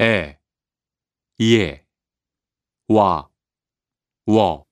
에, 예, 와, 워.